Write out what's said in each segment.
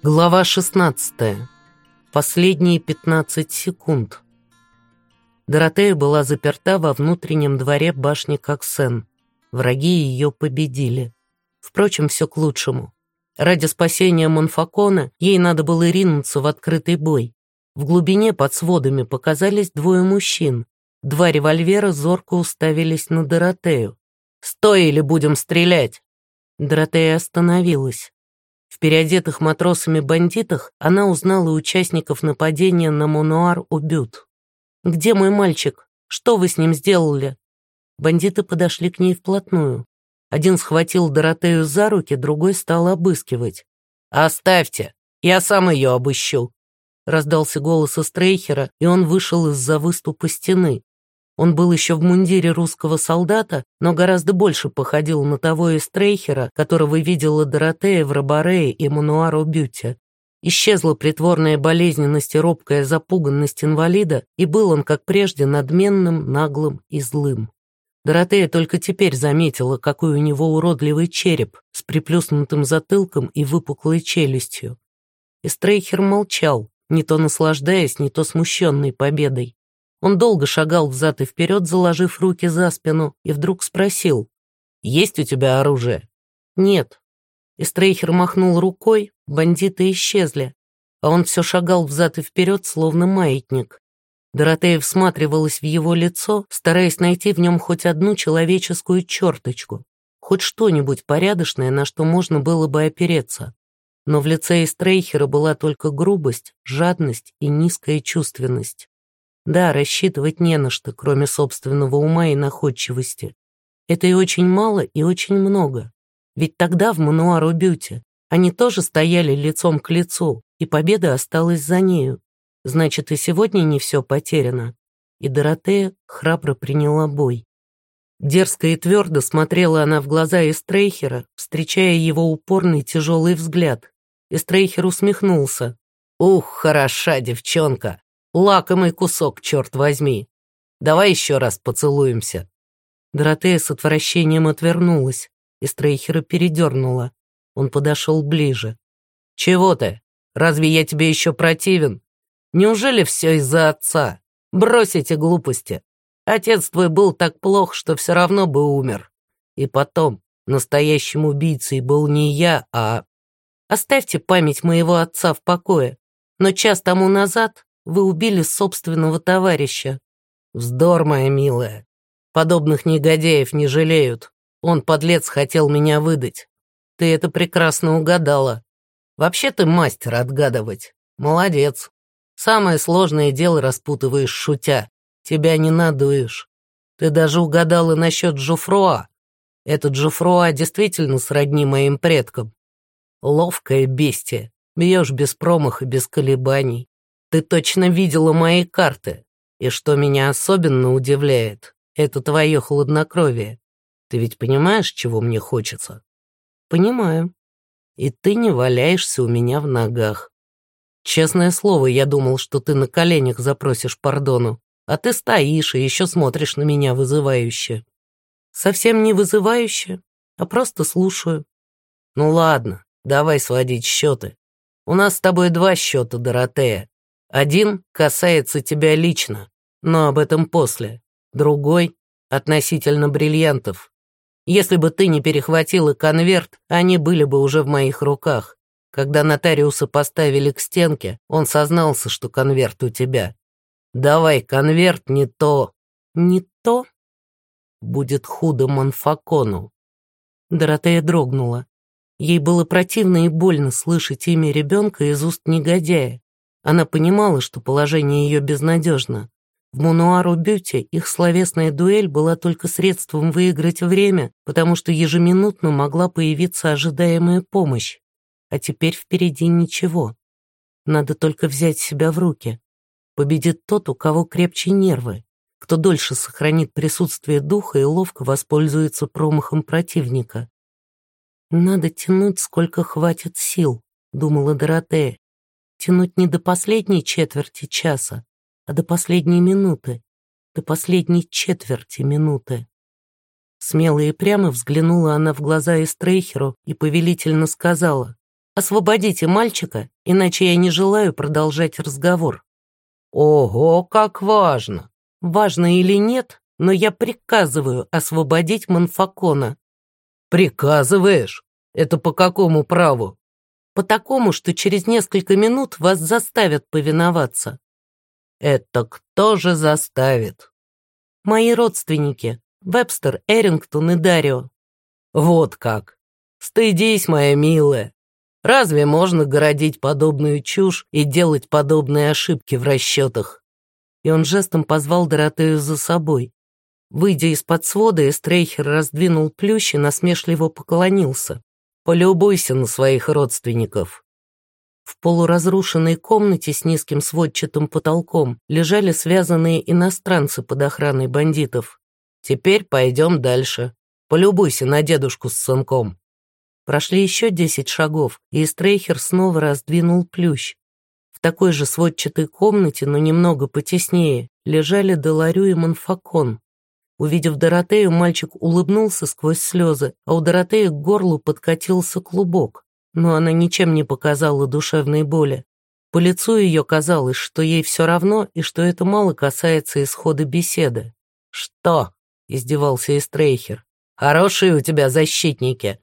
Глава 16. Последние 15 секунд. Доротея была заперта во внутреннем дворе башни Коксен. Враги ее победили. Впрочем, все к лучшему. Ради спасения Монфакона ей надо было ринуться в открытый бой. В глубине под сводами показались двое мужчин. Два револьвера зорко уставились на Доротею. «Стой или будем стрелять!» Доротея остановилась. В переодетых матросами бандитах она узнала участников нападения на Монуар-Убют. «Где мой мальчик? Что вы с ним сделали?» Бандиты подошли к ней вплотную. Один схватил Доротею за руки, другой стал обыскивать. «Оставьте, я сам ее обыщу», — раздался голос Стрейхера, и он вышел из-за выступа стены. Он был еще в мундире русского солдата, но гораздо больше походил на того из Трейхера, которого видела Доротея в Робарее и Мануаро Бюте. Исчезла притворная болезненность и робкая запуганность инвалида, и был он, как прежде, надменным, наглым и злым. Доротея только теперь заметила, какой у него уродливый череп с приплюснутым затылком и выпуклой челюстью. И Стрейхер молчал, не то наслаждаясь, не то смущенной победой. Он долго шагал взад и вперед, заложив руки за спину, и вдруг спросил, «Есть у тебя оружие?» «Нет». Истрейхер махнул рукой, бандиты исчезли, а он все шагал взад и вперед, словно маятник. Доротея всматривалась в его лицо, стараясь найти в нем хоть одну человеческую черточку, хоть что-нибудь порядочное, на что можно было бы опереться. Но в лице Истрейхера была только грубость, жадность и низкая чувственность. Да, рассчитывать не на что, кроме собственного ума и находчивости. Это и очень мало, и очень много. Ведь тогда в Мануару Бюте они тоже стояли лицом к лицу, и победа осталась за нею. Значит, и сегодня не все потеряно. И Доротея храбро приняла бой. Дерзко и твердо смотрела она в глаза Эстрейхера, встречая его упорный тяжелый взгляд. Эстрейхер усмехнулся. «Ух, хороша девчонка! Лакомый кусок, черт возьми. Давай еще раз поцелуемся». Доротея с отвращением отвернулась, и Стрейхера передернула. Он подошел ближе. «Чего ты? Разве я тебе еще противен? Неужели все из-за отца? Брось эти глупости. Отец твой был так плох, что все равно бы умер. И потом, настоящим убийцей был не я, а... Оставьте память моего отца в покое. Но час тому назад вы убили собственного товарища. Вздор, моя милая. Подобных негодяев не жалеют. Он, подлец, хотел меня выдать. Ты это прекрасно угадала. Вообще ты мастер отгадывать. Молодец. Самое сложное дело распутываешь шутя. Тебя не надуешь. Ты даже угадала насчет Жуфруа. Этот Жуфруа действительно сродни моим предкам. Ловкое бестие. Бьешь без промаха, без колебаний. Ты точно видела мои карты. И что меня особенно удивляет, это твое хладнокровие. Ты ведь понимаешь, чего мне хочется? Понимаю. И ты не валяешься у меня в ногах. Честное слово, я думал, что ты на коленях запросишь пардону, а ты стоишь и еще смотришь на меня вызывающе. Совсем не вызывающе, а просто слушаю. Ну ладно, давай сводить счеты. У нас с тобой два счета, Доротея. Один касается тебя лично, но об этом после. Другой — относительно бриллиантов. Если бы ты не перехватила конверт, они были бы уже в моих руках. Когда нотариуса поставили к стенке, он сознался, что конверт у тебя. Давай конверт не то. Не то? Будет худо Монфакону. Доротея дрогнула. Ей было противно и больно слышать имя ребенка из уст негодяя. Она понимала, что положение ее безнадежно. В Монуару Бюте их словесная дуэль была только средством выиграть время, потому что ежеминутно могла появиться ожидаемая помощь. А теперь впереди ничего. Надо только взять себя в руки. Победит тот, у кого крепче нервы, кто дольше сохранит присутствие духа и ловко воспользуется промахом противника. «Надо тянуть, сколько хватит сил», — думала Доротея, Тянуть не до последней четверти часа, а до последней минуты, до последней четверти минуты. Смело и прямо взглянула она в глаза Эстрейхеру и повелительно сказала Освободите мальчика, иначе я не желаю продолжать разговор». «Ого, как важно!» «Важно или нет, но я приказываю освободить Манфакона». «Приказываешь? Это по какому праву?» «По такому, что через несколько минут вас заставят повиноваться». «Это кто же заставит?» «Мои родственники, Вебстер, Эрингтон и Дарио». «Вот как! Стыдись, моя милая! Разве можно городить подобную чушь и делать подобные ошибки в расчетах?» И он жестом позвал Доротею за собой. Выйдя из-под свода, Эстрейхер раздвинул плющ и насмешливо поклонился. «Полюбуйся на своих родственников». В полуразрушенной комнате с низким сводчатым потолком лежали связанные иностранцы под охраной бандитов. «Теперь пойдем дальше. Полюбуйся на дедушку с сынком». Прошли еще десять шагов, и Стрейхер снова раздвинул плющ. В такой же сводчатой комнате, но немного потеснее, лежали Деларю и Монфакон. Увидев Доротею, мальчик улыбнулся сквозь слезы, а у Доротеи к горлу подкатился клубок. Но она ничем не показала душевной боли. По лицу ее казалось, что ей все равно и что это мало касается исхода беседы. «Что?» — издевался Эстрейхер. «Хорошие у тебя защитники.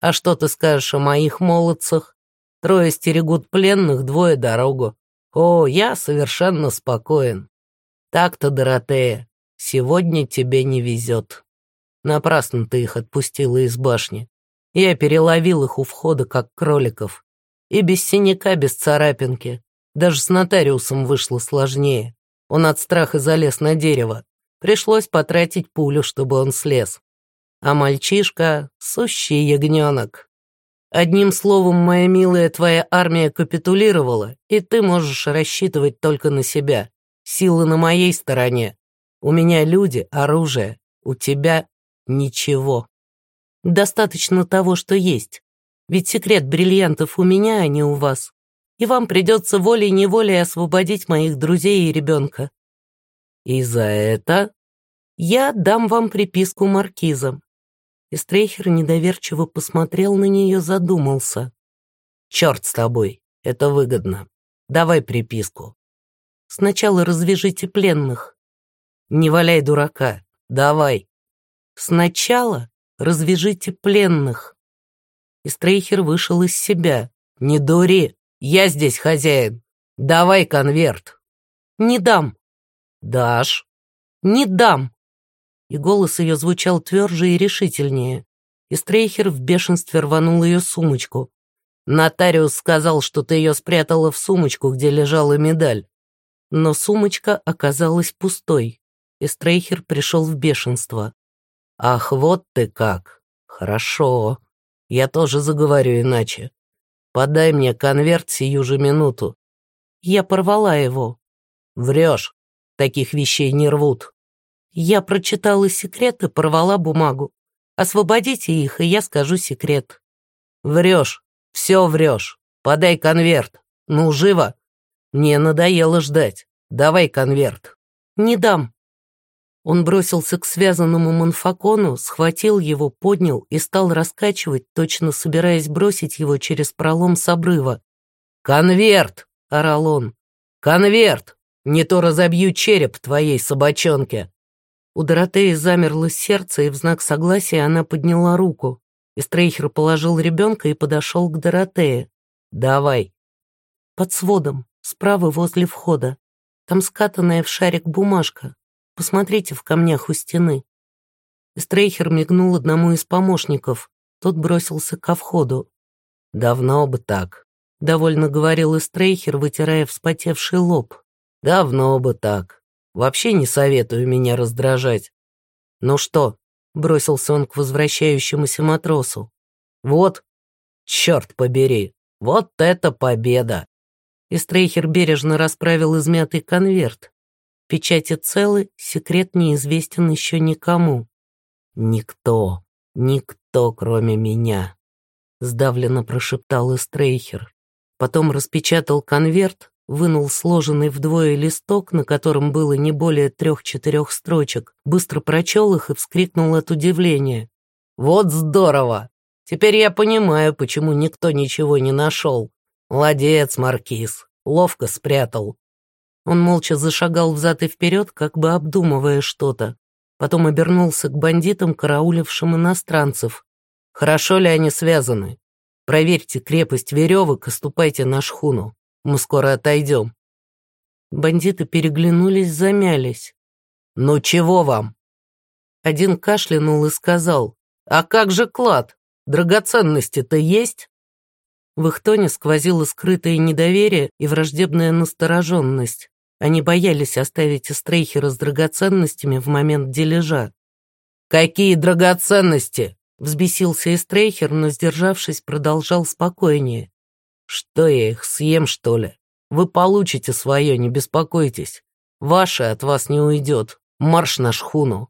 А что ты скажешь о моих молодцах? Трое стерегут пленных, двое дорогу. О, я совершенно спокоен. Так-то, Доротея, сегодня тебе не везет. Напрасно ты их отпустила из башни. Я переловил их у входа, как кроликов. И без синяка, без царапинки. Даже с нотариусом вышло сложнее. Он от страха залез на дерево. Пришлось потратить пулю, чтобы он слез а мальчишка — сущий ягненок. Одним словом, моя милая, твоя армия капитулировала, и ты можешь рассчитывать только на себя. Силы на моей стороне. У меня люди, оружие, у тебя ничего. Достаточно того, что есть. Ведь секрет бриллиантов у меня, а не у вас. И вам придется волей-неволей освободить моих друзей и ребенка. И за это я дам вам приписку маркиза. И недоверчиво посмотрел на нее, задумался. «Черт с тобой, это выгодно. Давай приписку. Сначала развяжите пленных. Не валяй дурака, давай. Сначала развяжите пленных». И Стрейхер вышел из себя. «Не дури, я здесь хозяин. Давай конверт». «Не дам». «Дашь?» «Не дам» и голос ее звучал тверже и решительнее. И Стрейхер в бешенстве рванул ее сумочку. «Нотариус сказал, что ты ее спрятала в сумочку, где лежала медаль». Но сумочка оказалась пустой, и Стрейхер пришел в бешенство. «Ах, вот ты как! Хорошо. Я тоже заговорю иначе. Подай мне конверт сию же минуту». Я порвала его. «Врешь. Таких вещей не рвут. Я прочитала секрет и порвала бумагу. Освободите их, и я скажу секрет. Врешь, все врешь. Подай конверт. Ну, живо. Мне надоело ждать. Давай конверт. Не дам. Он бросился к связанному манфакону, схватил его, поднял и стал раскачивать, точно собираясь бросить его через пролом с обрыва. «Конверт!» — орал он. «Конверт! Не то разобью череп твоей собачонке!» У Доротеи замерло сердце, и в знак согласия она подняла руку. И Стрейхер положил ребенка и подошел к Доротее. «Давай». «Под сводом, справа возле входа. Там скатанная в шарик бумажка. Посмотрите в камнях у стены». Стрейхер мигнул одному из помощников. Тот бросился ко входу. «Давно бы так», — довольно говорил Эстрейхер, вытирая вспотевший лоб. «Давно бы так. Вообще не советую меня раздражать. Ну что, бросился он к возвращающемуся матросу. Вот, черт побери, вот это победа. И Стрейхер бережно расправил измятый конверт. Печати целы, секрет неизвестен еще никому. Никто, никто, кроме меня, сдавленно прошептал Эстрейхер. Потом распечатал конверт, вынул сложенный вдвое листок, на котором было не более трех-четырех строчек, быстро прочел их и вскрикнул от удивления. «Вот здорово! Теперь я понимаю, почему никто ничего не нашел. Молодец, Маркиз, ловко спрятал». Он молча зашагал взад и вперед, как бы обдумывая что-то. Потом обернулся к бандитам, караулившим иностранцев. «Хорошо ли они связаны? Проверьте крепость веревок и ступайте на шхуну. Мы скоро отойдем». Бандиты переглянулись, замялись. «Ну чего вам?» Один кашлянул и сказал, «А как же клад? Драгоценности-то есть?» В их тоне сквозило скрытое недоверие и враждебная настороженность. Они боялись оставить Эстрейхера с драгоценностями в момент дележа. «Какие драгоценности?» — взбесился Эстрейхер, но, сдержавшись, продолжал спокойнее. «Что я их съем, что ли? Вы получите свое, не беспокойтесь. Ваше от вас не уйдет. Марш на шхуну.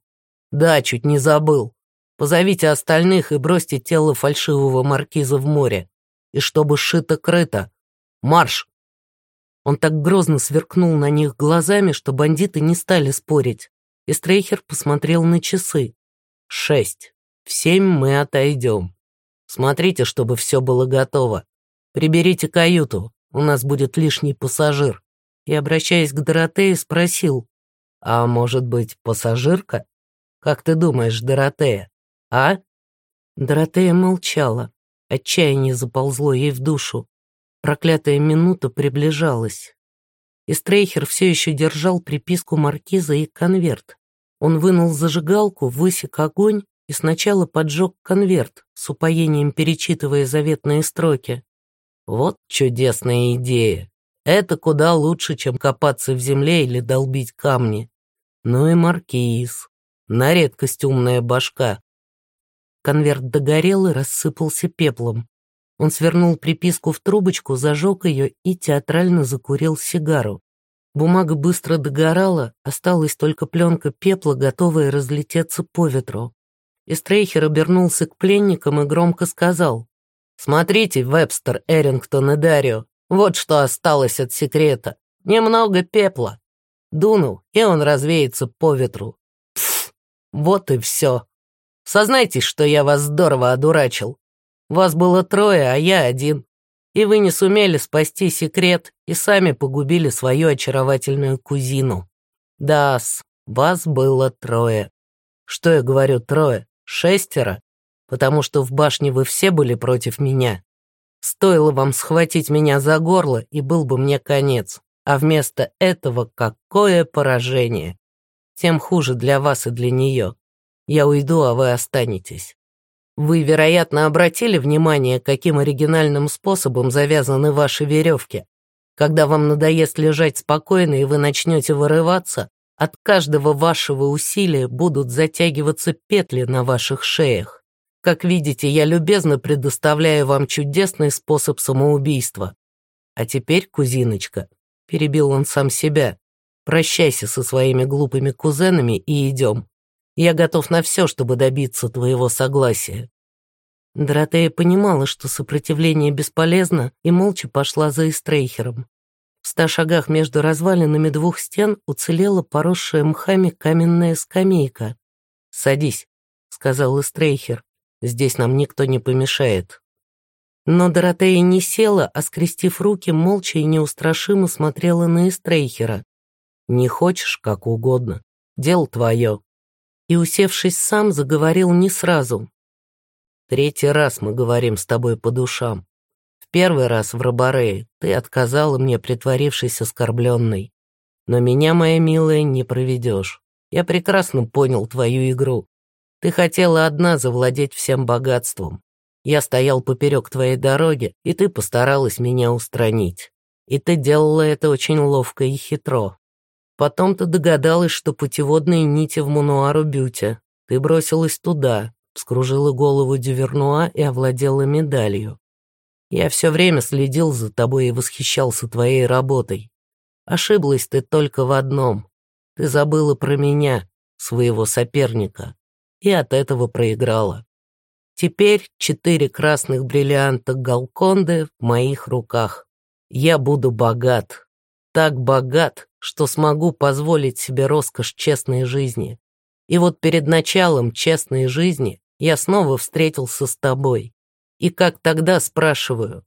Да, чуть не забыл. Позовите остальных и бросьте тело фальшивого маркиза в море. И чтобы шито-крыто. Марш!» Он так грозно сверкнул на них глазами, что бандиты не стали спорить. И Стрейхер посмотрел на часы. «Шесть. В семь мы отойдем. Смотрите, чтобы все было готово. Приберите каюту, у нас будет лишний пассажир». И, обращаясь к Доротее, спросил, «А может быть, пассажирка? Как ты думаешь, Доротея, а?» Доротея молчала. Отчаяние заползло ей в душу. Проклятая минута приближалась. И Стрейхер все еще держал приписку маркиза и конверт. Он вынул зажигалку, высек огонь и сначала поджег конверт, с упоением перечитывая заветные строки. Вот чудесная идея. Это куда лучше, чем копаться в земле или долбить камни. Ну и маркиз. На редкость умная башка. Конверт догорел и рассыпался пеплом. Он свернул приписку в трубочку, зажег ее и театрально закурил сигару. Бумага быстро догорала, осталась только пленка пепла, готовая разлететься по ветру. И Стрейхер обернулся к пленникам и громко сказал, «Смотрите, Вебстер, Эрингтон и Дарио, вот что осталось от секрета. Немного пепла. Дунул, и он развеется по ветру. Пф, вот и все. Сознайтесь, что я вас здорово одурачил. Вас было трое, а я один. И вы не сумели спасти секрет и сами погубили свою очаровательную кузину. Да-с, вас было трое. Что я говорю трое? Шестеро? Потому что в башне вы все были против меня. Стоило вам схватить меня за горло, и был бы мне конец. А вместо этого какое поражение. Тем хуже для вас и для нее. Я уйду, а вы останетесь. Вы, вероятно, обратили внимание, каким оригинальным способом завязаны ваши веревки. Когда вам надоест лежать спокойно и вы начнете вырываться, от каждого вашего усилия будут затягиваться петли на ваших шеях. Как видите, я любезно предоставляю вам чудесный способ самоубийства. А теперь, кузиночка, перебил он сам себя, прощайся со своими глупыми кузенами и идем. Я готов на все, чтобы добиться твоего согласия». Доротея понимала, что сопротивление бесполезно, и молча пошла за Эстрейхером. В ста шагах между развалинами двух стен уцелела поросшая мхами каменная скамейка. «Садись», — сказал Эстрейхер, — «здесь нам никто не помешает». Но Доротея не села, а, скрестив руки, молча и неустрашимо смотрела на Эстрейхера. «Не хочешь, как угодно. Дело твое и, усевшись сам, заговорил не сразу. «Третий раз мы говорим с тобой по душам. В первый раз в Робарее ты отказала мне, притворившись оскорбленной. Но меня, моя милая, не проведешь. Я прекрасно понял твою игру. Ты хотела одна завладеть всем богатством. Я стоял поперек твоей дороги, и ты постаралась меня устранить. И ты делала это очень ловко и хитро. Потом ты догадалась, что путеводные нити в Мунуару Бюте. Ты бросилась туда, вскружила голову Дювернуа и овладела медалью. Я все время следил за тобой и восхищался твоей работой. Ошиблась ты только в одном. Ты забыла про меня, своего соперника, и от этого проиграла. Теперь четыре красных бриллианта Галконды в моих руках. Я буду богат, так богат, что смогу позволить себе роскошь честной жизни. И вот перед началом честной жизни я снова встретился с тобой. И как тогда спрашиваю,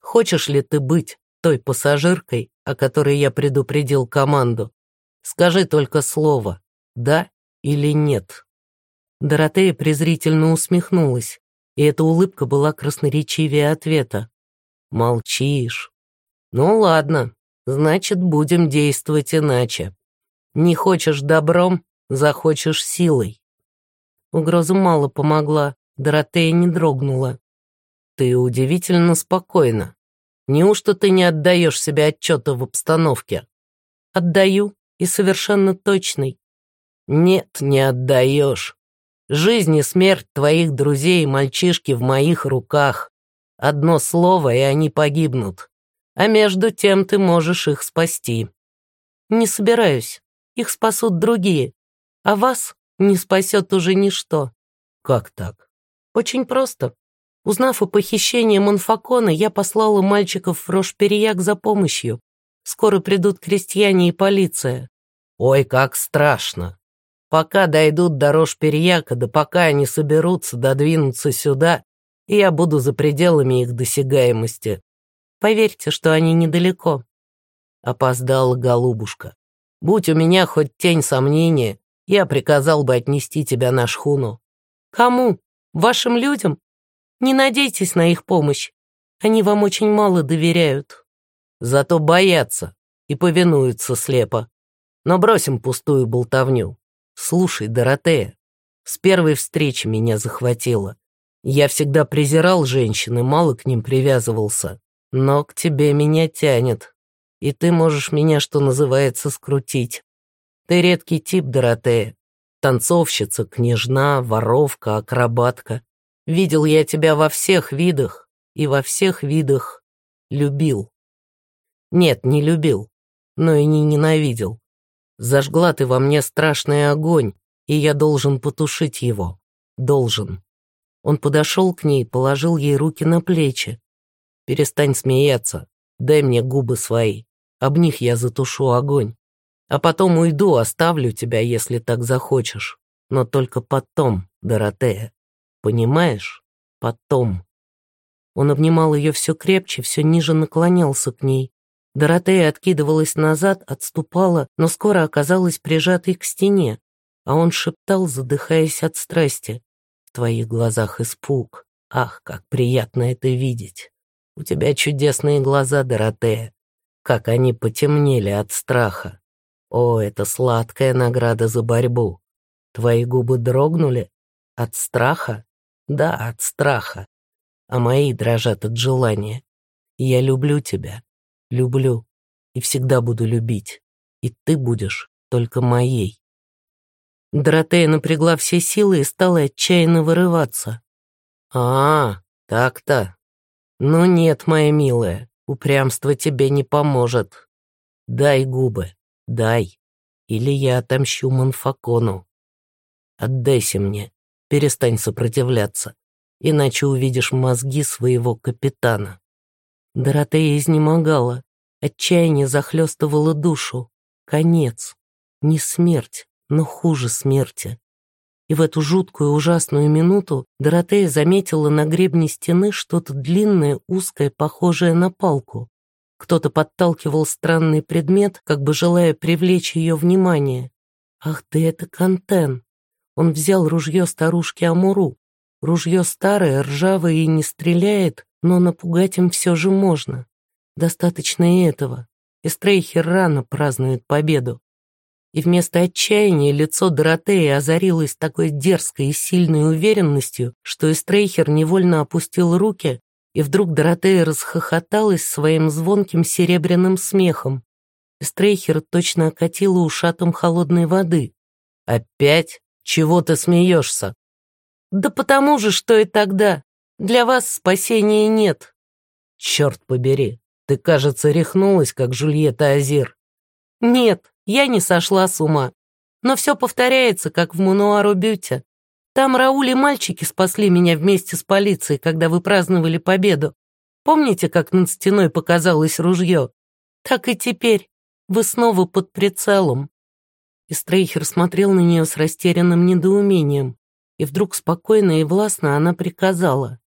хочешь ли ты быть той пассажиркой, о которой я предупредил команду? Скажи только слово «да» или «нет». Доротея презрительно усмехнулась, и эта улыбка была красноречивее ответа. «Молчишь. Ну ладно, значит, будем действовать иначе. Не хочешь добром, захочешь силой». Угроза мало помогла, Доротея не дрогнула. «Ты удивительно спокойна. Неужто ты не отдаешь себе отчета в обстановке?» «Отдаю, и совершенно точный». «Нет, не отдаешь. Жизнь и смерть твоих друзей и мальчишки в моих руках. Одно слово, и они погибнут. А между тем ты можешь их спасти». «Не собираюсь. Их спасут другие. А вас не спасет уже ничто». «Как так?» «Очень просто. Узнав о похищении Монфакона, я послала мальчиков в Рошперияк за помощью. Скоро придут крестьяне и полиция». «Ой, как страшно! Пока дойдут до Рошперияка, да пока они соберутся додвинуться сюда, я буду за пределами их досягаемости. Поверьте, что они недалеко». Опоздала голубушка. Будь у меня хоть тень сомнения, я приказал бы отнести тебя на шхуну. Кому? Вашим людям? Не надейтесь на их помощь. Они вам очень мало доверяют. Зато боятся и повинуются слепо. Но бросим пустую болтовню. Слушай, Доротея, с первой встречи меня захватило. Я всегда презирал женщин и мало к ним привязывался. Но к тебе меня тянет. И ты можешь меня, что называется, скрутить. Ты редкий тип, Доротея. Танцовщица, княжна, воровка, акробатка. Видел я тебя во всех видах, и во всех видах любил. Нет, не любил, но и не ненавидел. Зажгла ты во мне страшный огонь, и я должен потушить его. Должен. Он подошел к ней, положил ей руки на плечи. Перестань смеяться, дай мне губы свои. Об них я затушу огонь. А потом уйду, оставлю тебя, если так захочешь. Но только потом, Доротея. Понимаешь? Потом. Он обнимал ее все крепче, все ниже наклонялся к ней. Доротея откидывалась назад, отступала, но скоро оказалась прижатой к стене, а он шептал, задыхаясь от страсти. «В твоих глазах испуг. Ах, как приятно это видеть. У тебя чудесные глаза, Доротея как они потемнели от страха. О, это сладкая награда за борьбу. Твои губы дрогнули? От страха? Да, от страха. А мои дрожат от желания. Я люблю тебя. Люблю. И всегда буду любить. И ты будешь только моей. Доротея напрягла все силы и стала отчаянно вырываться. «А, так-то. Ну нет, моя милая, Упрямство тебе не поможет. Дай губы, дай, или я отомщу Манфакону. Отдайся мне, перестань сопротивляться, иначе увидишь мозги своего капитана. Доротея изнемогала, отчаяние захлестывало душу. Конец. Не смерть, но хуже смерти. И в эту жуткую ужасную минуту Доротея заметила на гребне стены что-то длинное, узкое, похожее на палку. Кто-то подталкивал странный предмет, как бы желая привлечь ее внимание. Ах, да это Кантен! Он взял ружье старушки Амуру. Ружье старое, ржавое и не стреляет, но напугать им все же можно. Достаточно и этого. Эстрейхер рано празднует победу и вместо отчаяния лицо Доротеи озарилось такой дерзкой и сильной уверенностью, что Эстрейхер невольно опустил руки, и вдруг Доротея расхохоталась своим звонким серебряным смехом. Эстрейхер точно окатила ушатом холодной воды. «Опять? Чего ты смеешься?» «Да потому же, что и тогда. Для вас спасения нет». «Черт побери, ты, кажется, рехнулась, как Жульетта Азир». «Нет, я не сошла с ума. Но все повторяется, как в Мануару Бюте. Там Рауль и мальчики спасли меня вместе с полицией, когда вы праздновали победу. Помните, как над стеной показалось ружье? Так и теперь. Вы снова под прицелом. И Стрейхер смотрел на нее с растерянным недоумением. И вдруг спокойно и властно она приказала.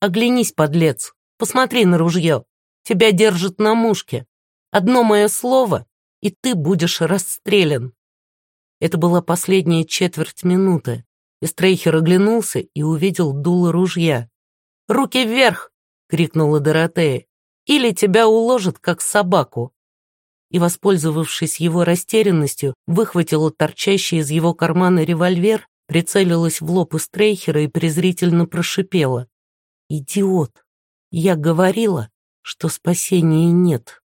Оглянись, подлец, посмотри на ружье. Тебя держат на мушке. Одно мое слово, и ты будешь расстрелян. Это была последняя четверть минуты. И Стрейхер оглянулся и увидел дуло ружья. «Руки вверх!» — крикнула Доротея. «Или тебя уложат, как собаку!» И, воспользовавшись его растерянностью, выхватила торчащий из его кармана револьвер, прицелилась в лоб у Стрейхера и презрительно прошипела. «Идиот! Я говорила, что спасения нет».